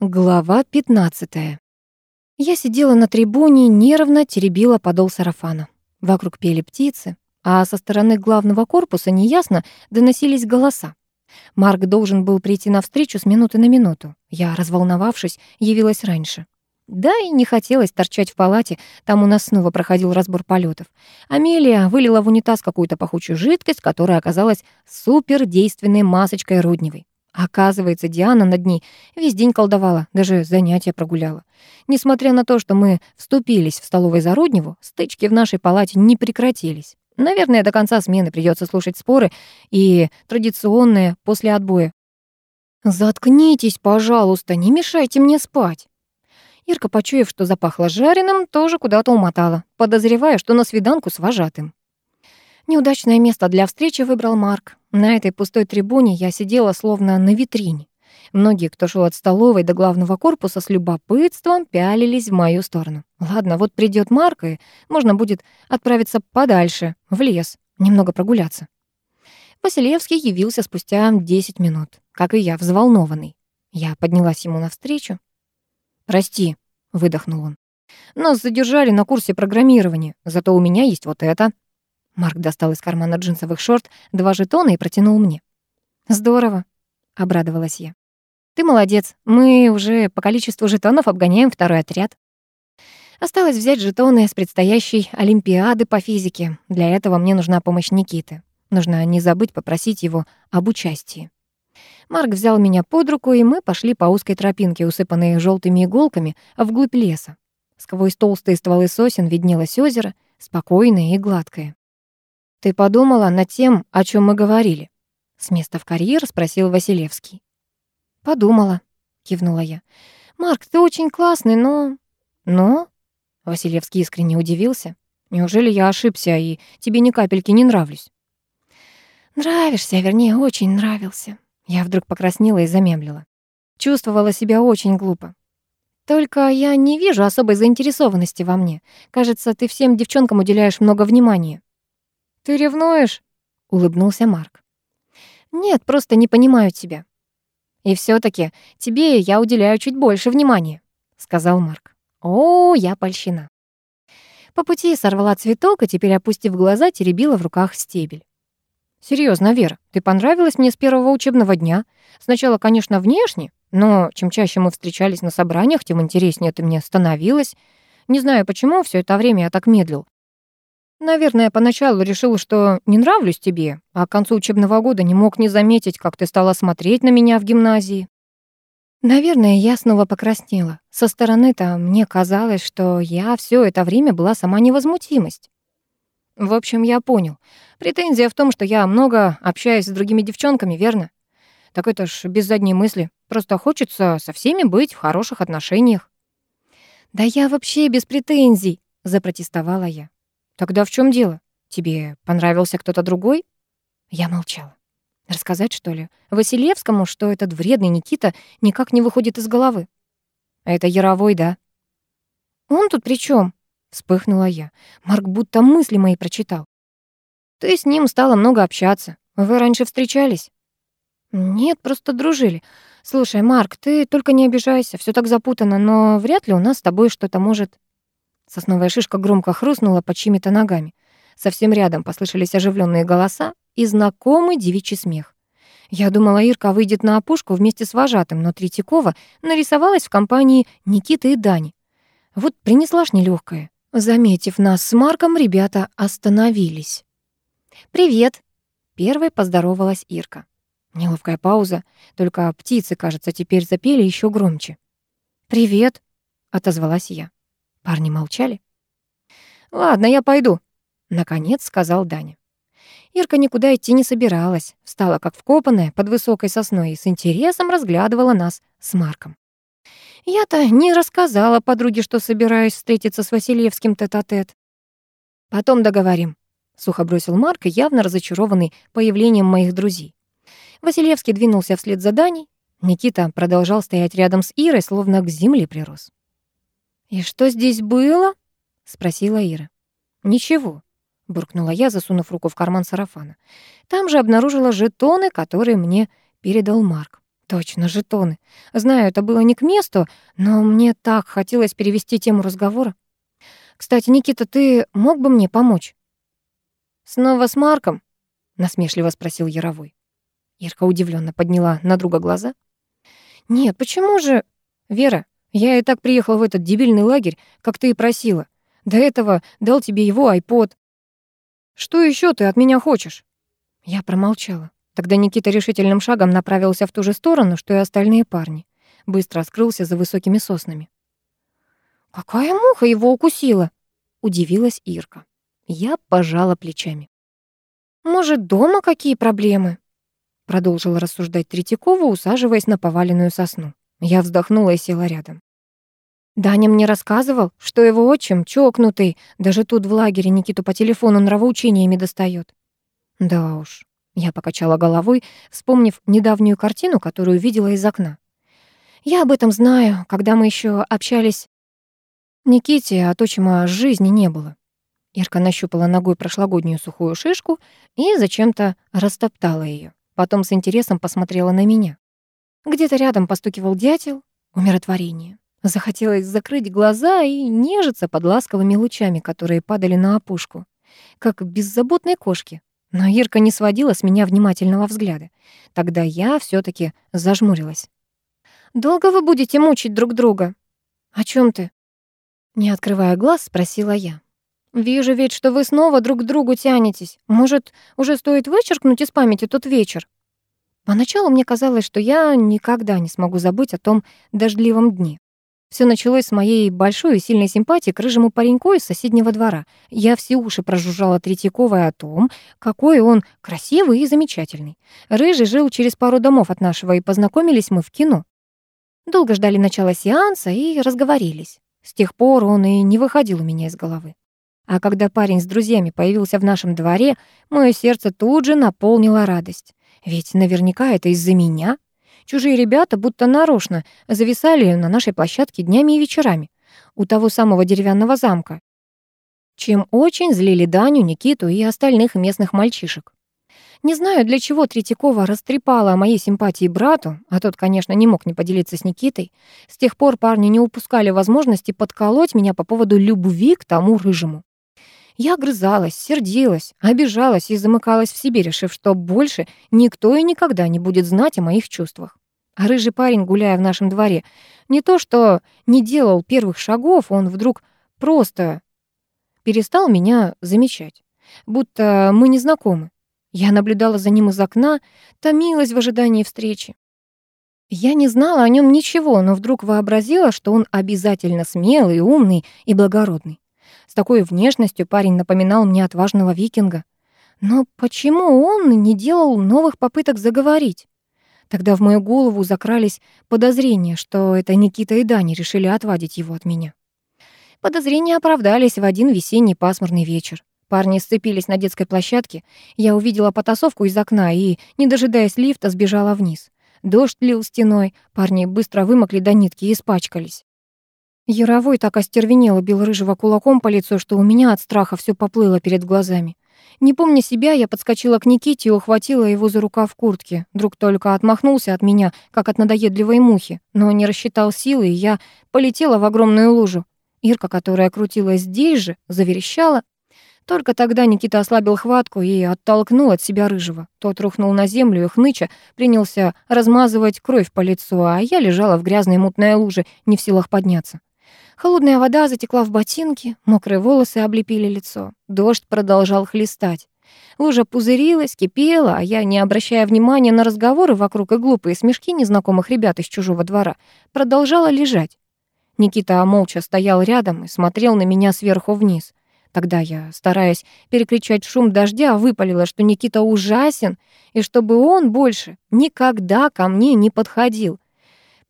Глава 15. Я сидела на трибуне, нервно теребила подол сарафана. Вокруг пели птицы, а со стороны главного корпуса неясно доносились голоса. Марк должен был прийти навстречу с минуты на минуту. Я, разволновавшись, явилась раньше. Да и не хотелось торчать в палате, там у нас снова проходил разбор полетов. Амелия вылила в унитаз какую-то пахучую жидкость, которая оказалась супердейственной масочкой Рудневой. Оказывается, Диана над ней весь день колдовала, даже занятия прогуляла. Несмотря на то, что мы вступились в столовой за Рудневу, стычки в нашей палате не прекратились. Наверное, до конца смены придется слушать споры и традиционные после отбоя. «Заткнитесь, пожалуйста, не мешайте мне спать». Ирка, почуяв, что запахло жареным, тоже куда-то умотала, подозревая, что на свиданку с вожатым. Неудачное место для встречи выбрал Марк. На этой пустой трибуне я сидела словно на витрине. Многие, кто шел от столовой до главного корпуса, с любопытством пялились в мою сторону. Ладно, вот придет Марк, и можно будет отправиться подальше, в лес, немного прогуляться. Василевский явился спустя 10 минут, как и я, взволнованный. Я поднялась ему навстречу. «Прости», — выдохнул он. «Нас задержали на курсе программирования, зато у меня есть вот это». Марк достал из кармана джинсовых шорт два жетона и протянул мне. «Здорово», — обрадовалась я. «Ты молодец, мы уже по количеству жетонов обгоняем второй отряд». Осталось взять жетоны с предстоящей Олимпиады по физике. Для этого мне нужна помощь Никиты. Нужно не забыть попросить его об участии. Марк взял меня под руку, и мы пошли по узкой тропинке, усыпанной желтыми иголками, вглубь леса. Сквозь толстые стволы сосен виднелось озеро, спокойное и гладкое. «Ты подумала над тем, о чем мы говорили?» С места в карьер спросил Василевский. «Подумала», — кивнула я. «Марк, ты очень классный, но...» «Но?» — Василевский искренне удивился. «Неужели я ошибся, и тебе ни капельки не нравлюсь?» «Нравишься, вернее, очень нравился». Я вдруг покраснела и замемлила. Чувствовала себя очень глупо. «Только я не вижу особой заинтересованности во мне. Кажется, ты всем девчонкам уделяешь много внимания». «Ты ревнуешь?» — улыбнулся Марк. «Нет, просто не понимаю тебя». «И все таки тебе я уделяю чуть больше внимания», — сказал Марк. «О, я польщена». По пути сорвала цветок и теперь, опустив глаза, теребила в руках стебель. Серьезно, Вера, ты понравилась мне с первого учебного дня. Сначала, конечно, внешне, но чем чаще мы встречались на собраниях, тем интереснее ты мне становилась. Не знаю, почему все это время я так медлил. Наверное, поначалу решил, что не нравлюсь тебе, а к концу учебного года не мог не заметить, как ты стала смотреть на меня в гимназии. Наверное, я снова покраснела. Со стороны-то мне казалось, что я все это время была сама невозмутимость. В общем, я понял. Претензия в том, что я много общаюсь с другими девчонками, верно? Так это ж без задней мысли. Просто хочется со всеми быть в хороших отношениях. «Да я вообще без претензий», — запротестовала я. Тогда в чем дело? Тебе понравился кто-то другой? Я молчала. Рассказать, что ли, Василевскому, что этот вредный Никита никак не выходит из головы? Это Яровой, да? Он тут при чем? Вспыхнула я. Марк будто мысли мои прочитал. Ты с ним стала много общаться. Вы раньше встречались? Нет, просто дружили. Слушай, Марк, ты только не обижайся, все так запутано, но вряд ли у нас с тобой что-то может Сосновая шишка громко хрустнула под чьими-то ногами. Совсем рядом послышались оживленные голоса и знакомый девичий смех. Я думала, Ирка выйдет на опушку вместе с вожатым, но Третьякова нарисовалась в компании Никиты и Дани. Вот принесла ж нелёгкая. Заметив нас с Марком, ребята остановились. «Привет!» — первой поздоровалась Ирка. Неловкая пауза, только птицы, кажется, теперь запели еще громче. «Привет!» — отозвалась я. Парни молчали. «Ладно, я пойду», — наконец сказал Даня. Ирка никуда идти не собиралась, встала как вкопанная под высокой сосной и с интересом разглядывала нас с Марком. Я-то не рассказала подруге, что собираюсь встретиться с Васильевским тет-а-тет. -тет. «Потом договорим», — сухо бросил Марк, явно разочарованный появлением моих друзей. Васильевский двинулся вслед за Даней. Никита продолжал стоять рядом с Ирой, словно к земле прирос. «И что здесь было?» — спросила Ира. «Ничего», — буркнула я, засунув руку в карман сарафана. Там же обнаружила жетоны, которые мне передал Марк. Точно, жетоны. Знаю, это было не к месту, но мне так хотелось перевести тему разговора. Кстати, Никита, ты мог бы мне помочь? Снова с Марком? насмешливо спросил Яровой. Ирка удивленно подняла на друга глаза. Нет, почему же? Вера, я и так приехал в этот дебильный лагерь, как ты и просила. До этого дал тебе его айпод. Что еще ты от меня хочешь? Я промолчала. Тогда Никита решительным шагом направился в ту же сторону, что и остальные парни. Быстро скрылся за высокими соснами. «Какая муха его укусила?» — удивилась Ирка. Я пожала плечами. «Может, дома какие проблемы?» — продолжила рассуждать Третьякова, усаживаясь на поваленную сосну. Я вздохнула и села рядом. Даня мне рассказывал, что его отчим чокнутый, даже тут в лагере Никиту по телефону нравоучениями достает. Да уж, я покачала головой, вспомнив недавнюю картину, которую видела из окна. Я об этом знаю, когда мы еще общались. Никите от отчима жизни не было. Ирка нащупала ногой прошлогоднюю сухую шишку и зачем-то растоптала ее. Потом с интересом посмотрела на меня. Где-то рядом постукивал дятел. Умиротворение. Захотелось закрыть глаза и нежиться под ласковыми лучами, которые падали на опушку, как беззаботной кошки, но Ирка не сводила с меня внимательного взгляда. Тогда я все таки зажмурилась. «Долго вы будете мучить друг друга?» «О чем ты?» Не открывая глаз, спросила я. «Вижу ведь, что вы снова друг к другу тянетесь. Может, уже стоит вычеркнуть из памяти тот вечер?» Поначалу мне казалось, что я никогда не смогу забыть о том дождливом дне. Все началось с моей большой и сильной симпатии к рыжему пареньку из соседнего двора. Я все уши прожужжала Третьяковой о том, какой он красивый и замечательный. Рыжий жил через пару домов от нашего, и познакомились мы в кино. Долго ждали начала сеанса и разговорились. С тех пор он и не выходил у меня из головы. А когда парень с друзьями появился в нашем дворе, мое сердце тут же наполнило радость. Ведь наверняка это из-за меня. Чужие ребята будто нарочно зависали на нашей площадке днями и вечерами у того самого деревянного замка, чем очень злили Даню, Никиту и остальных местных мальчишек. Не знаю, для чего Третьякова растрепала о моей симпатии брату, а тот, конечно, не мог не поделиться с Никитой. С тех пор парни не упускали возможности подколоть меня по поводу любви к тому рыжему. Я огрызалась, сердилась, обижалась и замыкалась в себе, решив, что больше никто и никогда не будет знать о моих чувствах. А рыжий парень, гуляя в нашем дворе, не то что не делал первых шагов, он вдруг просто перестал меня замечать, будто мы не знакомы. Я наблюдала за ним из окна, томилась в ожидании встречи. Я не знала о нем ничего, но вдруг вообразила, что он обязательно смелый, умный и благородный. С такой внешностью парень напоминал мне отважного викинга. Но почему он не делал новых попыток заговорить? Тогда в мою голову закрались подозрения, что это Никита и Даня решили отвадить его от меня. Подозрения оправдались в один весенний пасмурный вечер. Парни сцепились на детской площадке. Я увидела потасовку из окна и, не дожидаясь лифта, сбежала вниз. Дождь лил стеной, парни быстро вымокли до нитки и испачкались. Яровой так остервенело бил рыжего кулаком по лицу, что у меня от страха все поплыло перед глазами. Не помня себя, я подскочила к Никите и ухватила его за рукав куртки. Друг только отмахнулся от меня, как от надоедливой мухи, но не рассчитал силы, и я полетела в огромную лужу. Ирка, которая крутилась здесь же, заверещала. Только тогда Никита ослабил хватку и оттолкнул от себя рыжего. Тот рухнул на землю и хныча принялся размазывать кровь по лицу, а я лежала в грязной мутной луже, не в силах подняться. Холодная вода затекла в ботинки, мокрые волосы облепили лицо. Дождь продолжал хлестать. Лужа пузырилась, кипела, а я, не обращая внимания на разговоры вокруг и глупые смешки незнакомых ребят из чужого двора, продолжала лежать. Никита молча стоял рядом и смотрел на меня сверху вниз. Тогда я, стараясь перекричать шум дождя, выпалила, что Никита ужасен, и чтобы он больше никогда ко мне не подходил.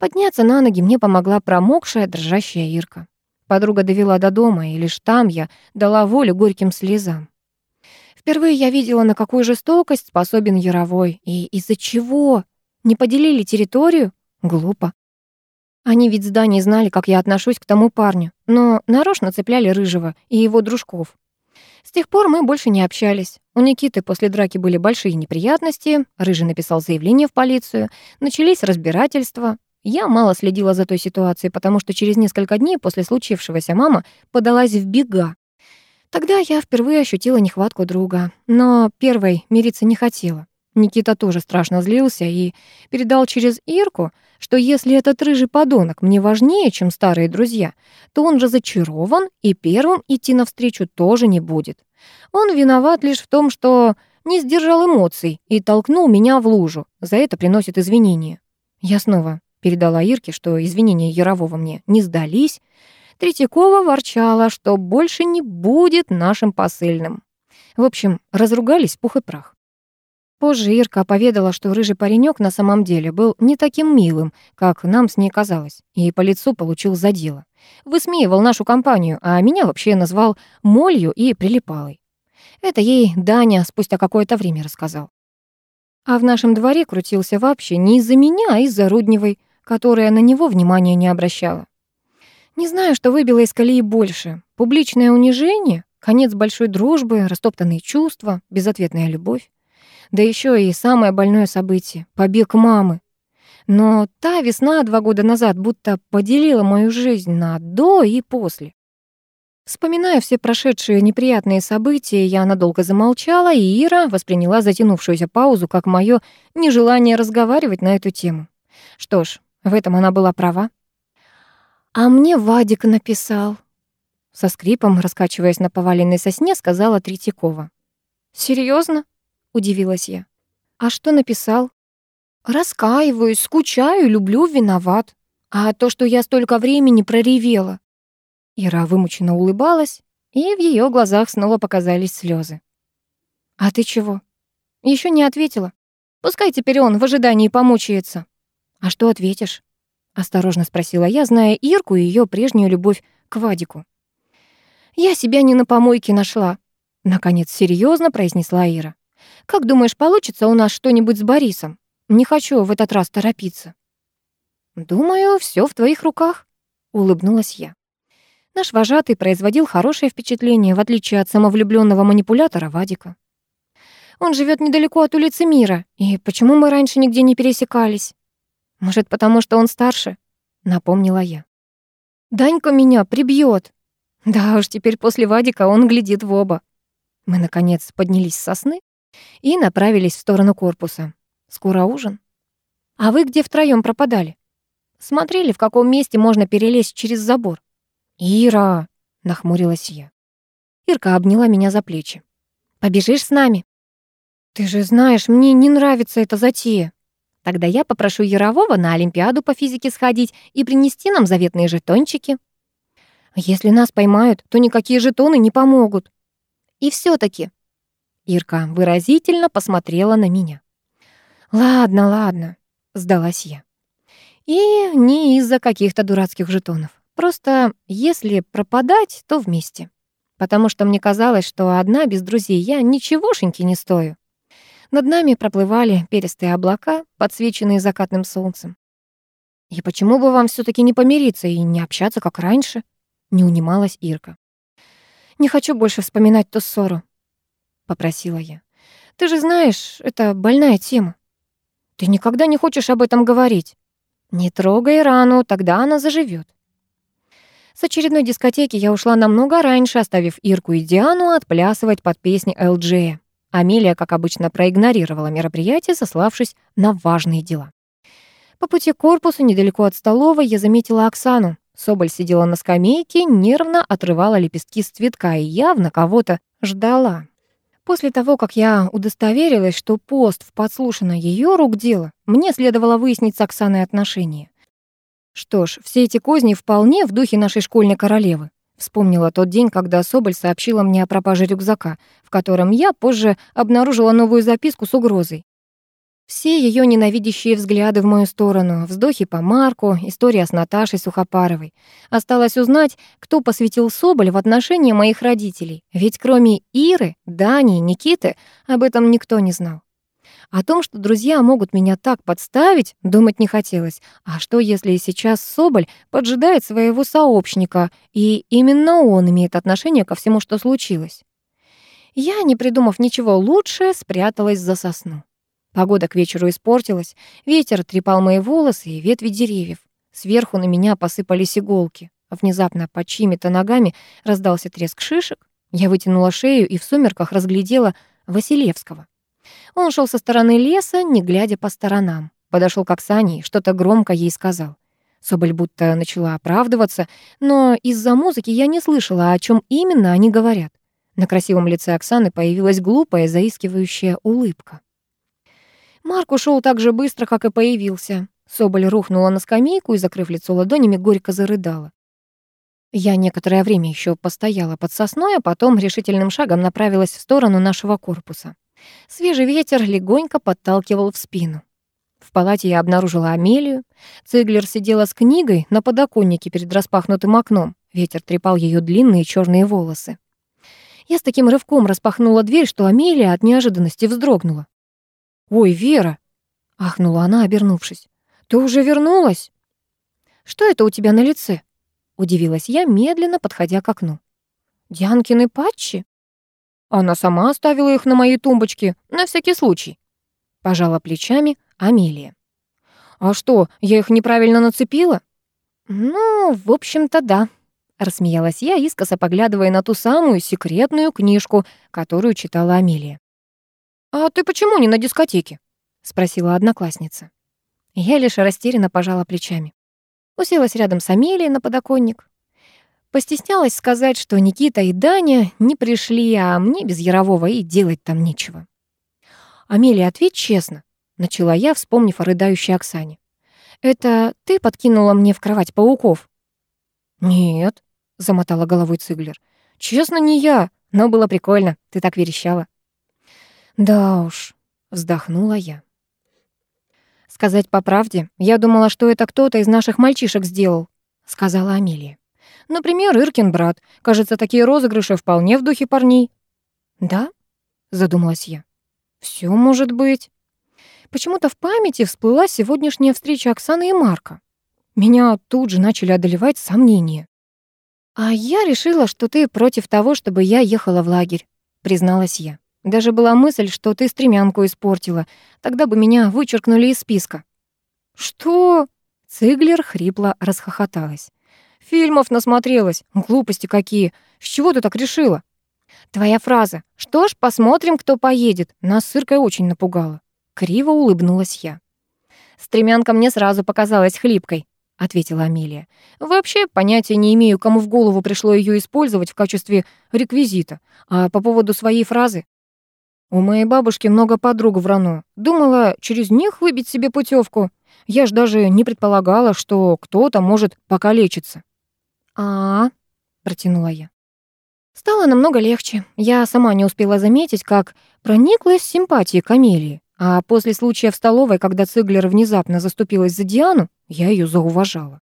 Подняться на ноги мне помогла промокшая, дрожащая Ирка. Подруга довела до дома, и лишь там я дала волю горьким слезам. Впервые я видела, на какую жестокость способен Яровой, и из-за чего. Не поделили территорию? Глупо. Они ведь с знали, как я отношусь к тому парню, но нарочно цепляли Рыжего и его дружков. С тех пор мы больше не общались. У Никиты после драки были большие неприятности, Рыжий написал заявление в полицию, начались разбирательства. Я мало следила за той ситуацией, потому что через несколько дней после случившегося мама подалась в бега. Тогда я впервые ощутила нехватку друга, но первой мириться не хотела. Никита тоже страшно злился и передал через Ирку, что если этот рыжий подонок мне важнее, чем старые друзья, то он разочарован и первым идти навстречу тоже не будет. Он виноват лишь в том, что не сдержал эмоций и толкнул меня в лужу. За это приносит извинения. Я снова передала Ирке, что извинения Ярового мне не сдались. Третьякова ворчала, что больше не будет нашим посыльным. В общем, разругались пух и прах. Позже Ирка поведала, что рыжий паренек на самом деле был не таким милым, как нам с ней казалось, и по лицу получил за дело. Высмеивал нашу компанию, а меня вообще назвал молью и прилипалой. Это ей Даня спустя какое-то время рассказал. А в нашем дворе крутился вообще не из-за меня, а из-за Рудневой, которая на него внимания не обращала. Не знаю, что выбило из колеи больше. Публичное унижение, конец большой дружбы, растоптанные чувства, безответная любовь. Да еще и самое больное событие — побег мамы. Но та весна два года назад будто поделила мою жизнь на «до» и «после». Вспоминая все прошедшие неприятные события, я надолго замолчала, и Ира восприняла затянувшуюся паузу как мое нежелание разговаривать на эту тему. Что ж, в этом она была права. «А мне Вадик написал», — со скрипом, раскачиваясь на поваленной сосне, сказала Третьякова. «Серьезно?» — удивилась я. «А что написал?» «Раскаиваюсь, скучаю, люблю, виноват. А то, что я столько времени проревела». Ира вымученно улыбалась, и в ее глазах снова показались слезы. «А ты чего?» Еще не ответила. Пускай теперь он в ожидании помучается. «А что ответишь?» — осторожно спросила я, зная Ирку и ее прежнюю любовь к Вадику. «Я себя не на помойке нашла», — наконец серьезно произнесла Ира. «Как думаешь, получится у нас что-нибудь с Борисом? Не хочу в этот раз торопиться». «Думаю, все в твоих руках», — улыбнулась я. Наш вожатый производил хорошее впечатление, в отличие от самовлюбленного манипулятора Вадика. Он живет недалеко от улицы Мира, и почему мы раньше нигде не пересекались? Может, потому что он старше? Напомнила я. Данька меня прибьет. Да уж, теперь после Вадика он глядит в оба. Мы, наконец, поднялись с сосны и направились в сторону корпуса. Скоро ужин. А вы где втроём пропадали? Смотрели, в каком месте можно перелезть через забор. «Ира!» — нахмурилась я. Ирка обняла меня за плечи. «Побежишь с нами?» «Ты же знаешь, мне не нравится эта затея». Тогда я попрошу Ярового на Олимпиаду по физике сходить и принести нам заветные жетончики. Если нас поймают, то никакие жетоны не помогут. И все таки Ирка выразительно посмотрела на меня. «Ладно, ладно», — сдалась я. И не из-за каких-то дурацких жетонов. Просто если пропадать, то вместе. Потому что мне казалось, что одна без друзей я ничегошеньки не стою. Над нами проплывали перистые облака, подсвеченные закатным солнцем. «И почему бы вам все таки не помириться и не общаться, как раньше?» — не унималась Ирка. «Не хочу больше вспоминать ту ссору», — попросила я. «Ты же знаешь, это больная тема. Ты никогда не хочешь об этом говорить. Не трогай рану, тогда она заживет. С очередной дискотеки я ушла намного раньше, оставив Ирку и Диану отплясывать под песни Элджея. Амелия, как обычно, проигнорировала мероприятие, сославшись на важные дела. По пути к корпусу, недалеко от столовой, я заметила Оксану. Соболь сидела на скамейке, нервно отрывала лепестки с цветка и явно кого-то ждала. После того, как я удостоверилась, что пост в подслушано ее рук дело, мне следовало выяснить с Оксаной отношения. Что ж, все эти козни вполне в духе нашей школьной королевы. Вспомнила тот день, когда Соболь сообщила мне о пропаже рюкзака, в котором я позже обнаружила новую записку с угрозой. Все ее ненавидящие взгляды в мою сторону, вздохи по Марку, история с Наташей Сухопаровой. Осталось узнать, кто посвятил Соболь в отношения моих родителей. Ведь кроме Иры, Дани Никиты об этом никто не знал. О том, что друзья могут меня так подставить, думать не хотелось. А что, если сейчас Соболь поджидает своего сообщника, и именно он имеет отношение ко всему, что случилось? Я, не придумав ничего лучше, спряталась за сосну. Погода к вечеру испортилась, ветер трепал мои волосы и ветви деревьев. Сверху на меня посыпались иголки. Внезапно под чьими-то ногами раздался треск шишек. Я вытянула шею и в сумерках разглядела Василевского. Он шел со стороны леса, не глядя по сторонам. Подошел к Оксане и что-то громко ей сказал. Соболь будто начала оправдываться, но из-за музыки я не слышала, о чем именно они говорят. На красивом лице Оксаны появилась глупая, заискивающая улыбка. Марк ушел так же быстро, как и появился. Соболь рухнула на скамейку и, закрыв лицо ладонями, горько зарыдала. Я некоторое время еще постояла под сосной, а потом решительным шагом направилась в сторону нашего корпуса. Свежий ветер легонько подталкивал в спину. В палате я обнаружила Амелию. Циглер сидела с книгой на подоконнике перед распахнутым окном. Ветер трепал ее длинные черные волосы. Я с таким рывком распахнула дверь, что Амелия от неожиданности вздрогнула. «Ой, Вера!» — ахнула она, обернувшись. «Ты уже вернулась?» «Что это у тебя на лице?» — удивилась я, медленно подходя к окну. «Дианкины патчи?» Она сама оставила их на моей тумбочке, на всякий случай. Пожала плечами Амелия. А что, я их неправильно нацепила? Ну, в общем-то, да. Рассмеялась я, искоса поглядывая на ту самую секретную книжку, которую читала Амелия. «А ты почему не на дискотеке?» — спросила одноклассница. Я лишь растерянно пожала плечами. Уселась рядом с Амелией на подоконник. Постеснялась сказать, что Никита и Даня не пришли, а мне без Ярового и делать там нечего. «Амелия, ответь честно», — начала я, вспомнив о рыдающей Оксане. «Это ты подкинула мне в кровать пауков?» «Нет», — замотала головой Циглер. «Честно, не я, но было прикольно, ты так верещала». «Да уж», — вздохнула я. «Сказать по правде, я думала, что это кто-то из наших мальчишек сделал», — сказала Амелия. Например, Иркин брат. Кажется, такие розыгрыши вполне в духе парней. Да? Задумалась я. Все может быть. Почему-то в памяти всплыла сегодняшняя встреча Оксаны и Марка. Меня тут же начали одолевать сомнения. «А я решила, что ты против того, чтобы я ехала в лагерь», — призналась я. «Даже была мысль, что ты стремянку испортила. Тогда бы меня вычеркнули из списка». «Что?» — Циглер хрипло расхохоталась. Фильмов насмотрелась. Глупости какие. С чего ты так решила? Твоя фраза «Что ж, посмотрим, кто поедет» нас с Иркой очень напугала. Криво улыбнулась я. «Стремянка мне сразу показалась хлипкой», — ответила Амелия. «Вообще понятия не имею, кому в голову пришло ее использовать в качестве реквизита. А по поводу своей фразы? У моей бабушки много подруг в Рано. Думала, через них выбить себе путевку. Я ж даже не предполагала, что кто-то может покалечиться. А, протянула я. Стало намного легче. Я сама не успела заметить, как прониклась симпатией к Амелии. А после случая в столовой, когда Циглер внезапно заступилась за Диану, я ее зауважала.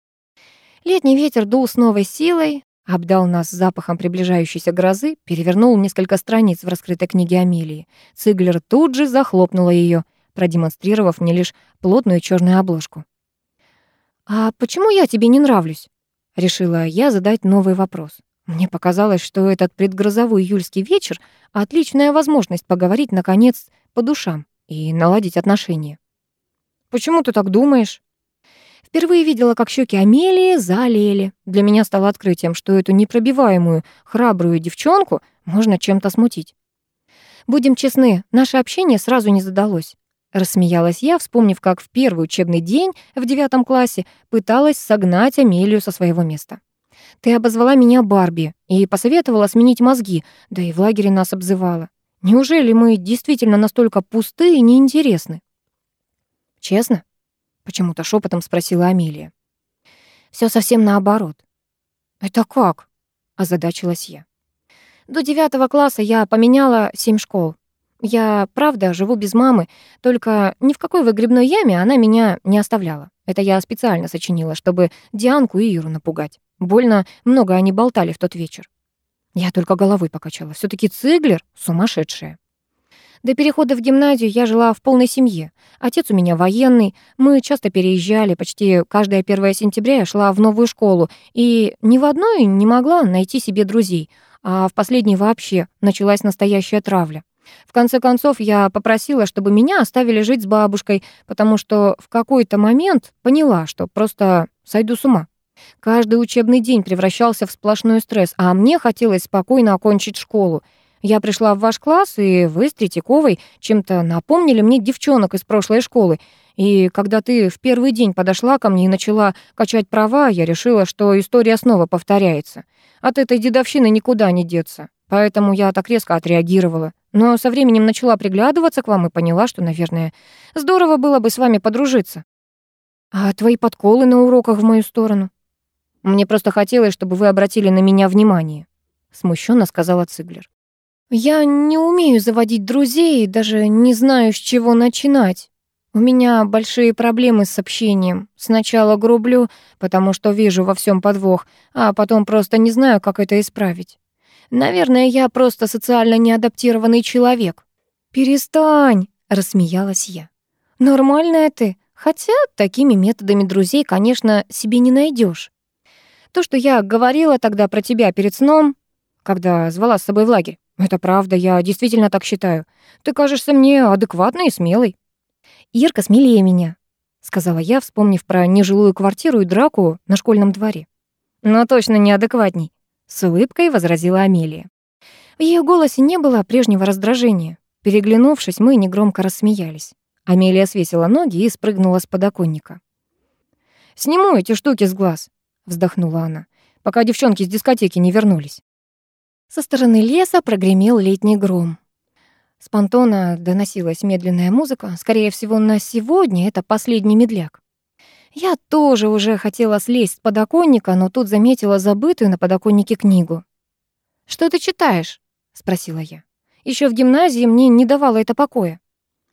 Летний ветер дул с новой силой, обдал нас запахом приближающейся грозы, перевернул несколько страниц в раскрытой книге Амелии. Циглер тут же захлопнула ее, продемонстрировав мне лишь плотную черную обложку. «А почему я тебе не нравлюсь?» Решила я задать новый вопрос. Мне показалось, что этот предгрозовой июльский вечер — отличная возможность поговорить, наконец, по душам и наладить отношения. «Почему ты так думаешь?» Впервые видела, как щеки Амелии залили. Для меня стало открытием, что эту непробиваемую, храбрую девчонку можно чем-то смутить. Будем честны, наше общение сразу не задалось. Рассмеялась я, вспомнив, как в первый учебный день в девятом классе пыталась согнать Амелию со своего места. Ты обозвала меня Барби и посоветовала сменить мозги, да и в лагере нас обзывала. Неужели мы действительно настолько пусты и неинтересны? Честно? Почему-то шепотом спросила Амелия. Все совсем наоборот. Это как? Озадачилась я. До девятого класса я поменяла семь школ. Я, правда, живу без мамы, только ни в какой выгребной яме она меня не оставляла. Это я специально сочинила, чтобы Дианку и Иру напугать. Больно много они болтали в тот вечер. Я только головой покачала. все таки Циглер сумасшедшая. До перехода в гимназию я жила в полной семье. Отец у меня военный, мы часто переезжали, почти каждое 1 сентября я шла в новую школу, и ни в одной не могла найти себе друзей. а в последний вообще началась настоящая травля. В конце концов, я попросила, чтобы меня оставили жить с бабушкой, потому что в какой-то момент поняла, что просто сойду с ума. Каждый учебный день превращался в сплошной стресс, а мне хотелось спокойно окончить школу. Я пришла в ваш класс, и вы с Третьяковой чем-то напомнили мне девчонок из прошлой школы. И когда ты в первый день подошла ко мне и начала качать права, я решила, что история снова повторяется. От этой дедовщины никуда не деться. Поэтому я так резко отреагировала. Но со временем начала приглядываться к вам и поняла, что, наверное, здорово было бы с вами подружиться. А твои подколы на уроках в мою сторону? Мне просто хотелось, чтобы вы обратили на меня внимание, смущенно сказала Циглер. Я не умею заводить друзей и даже не знаю, с чего начинать. У меня большие проблемы с общением. Сначала грублю, потому что вижу во всем подвох, а потом просто не знаю, как это исправить. Наверное, я просто социально неадаптированный человек. Перестань, рассмеялась я. Нормальная ты, хотя такими методами друзей, конечно, себе не найдешь. То, что я говорила тогда про тебя перед сном, когда звала с собой в лагерь, это правда, я действительно так считаю. Ты кажешься мне адекватной и смелой. Ирка смелее меня, сказала я, вспомнив про нежилую квартиру и драку на школьном дворе. Но точно неадекватней, с улыбкой возразила Амелия. В ее голосе не было прежнего раздражения. Переглянувшись, мы негромко рассмеялись. Амелия свесила ноги и спрыгнула с подоконника. «Сниму эти штуки с глаз», — вздохнула она, «пока девчонки с дискотеки не вернулись». Со стороны леса прогремел летний гром. С понтона доносилась медленная музыка. Скорее всего, на сегодня это последний медляк. Я тоже уже хотела слезть с подоконника, но тут заметила забытую на подоконнике книгу. «Что ты читаешь?» — спросила я. Еще в гимназии мне не давало это покоя.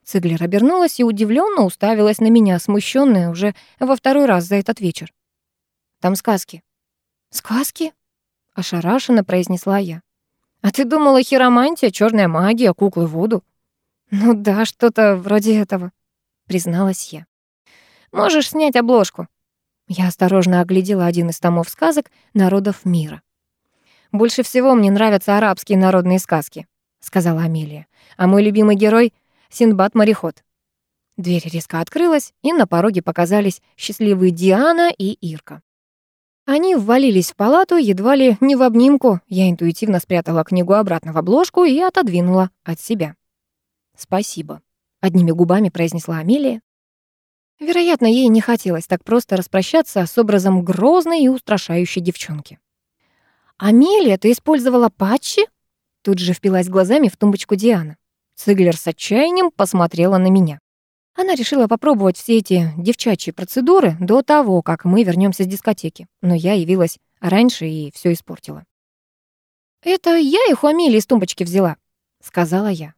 Циглер обернулась и удивленно уставилась на меня, смущенная уже во второй раз за этот вечер. «Там сказки». «Сказки?» — ошарашенно произнесла я. А ты думала, хиромантия, черная магия, куклы воду? Ну да, что-то вроде этого, призналась я. Можешь снять обложку. Я осторожно оглядела один из томов сказок народов мира. Больше всего мне нравятся арабские народные сказки, сказала Амелия. А мой любимый герой Синдбад-мореход. Дверь резко открылась, и на пороге показались счастливые Диана и Ирка. Они ввалились в палату едва ли не в обнимку. Я интуитивно спрятала книгу обратно в обложку и отодвинула от себя. «Спасибо», — одними губами произнесла Амелия. Вероятно, ей не хотелось так просто распрощаться с образом грозной и устрашающей девчонки. «Амелия, ты использовала патчи?» Тут же впилась глазами в тумбочку Диана. Циглер с отчаянием посмотрела на меня. Она решила попробовать все эти девчачьи процедуры до того, как мы вернемся с дискотеки. Но я явилась раньше и все испортила. «Это я их у Амелии из тумбочки взяла», — сказала я.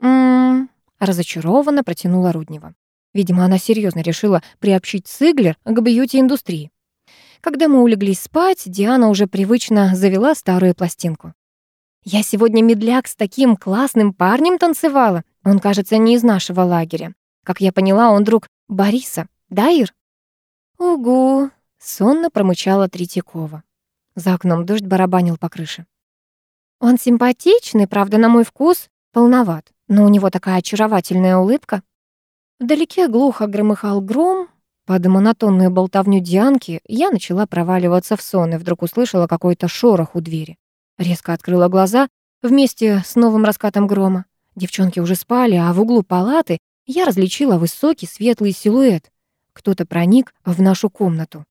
«М-м-м», разочарованно протянула Руднева. Видимо, она серьезно решила приобщить Сиглер к бьюти-индустрии. Когда мы улеглись спать, Диана уже привычно завела старую пластинку. «Я сегодня медляк с таким классным парнем танцевала. Он, кажется, не из нашего лагеря. Как я поняла, он друг Бориса, да, Ир? Угу, сонно промычала Третьякова. За окном дождь барабанил по крыше. Он симпатичный, правда, на мой вкус, полноват, но у него такая очаровательная улыбка. Вдалеке глухо громыхал гром. Под монотонную болтовню Дианки я начала проваливаться в сон и вдруг услышала какой-то шорох у двери. Резко открыла глаза вместе с новым раскатом грома. Девчонки уже спали, а в углу палаты я различила высокий светлый силуэт. Кто-то проник в нашу комнату.